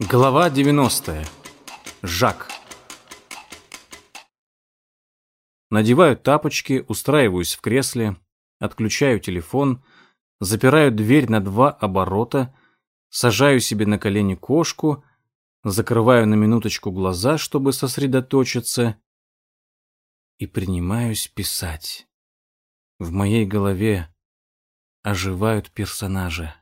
Глава 90. Жак. Надеваю тапочки, устраиваюсь в кресле, отключаю телефон, запираю дверь на два оборота, сажаю себе на колени кошку, закрываю на минуточку глаза, чтобы сосредоточиться, и принимаюсь писать. В моей голове оживают персонажи.